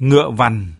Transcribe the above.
ngựa vằn.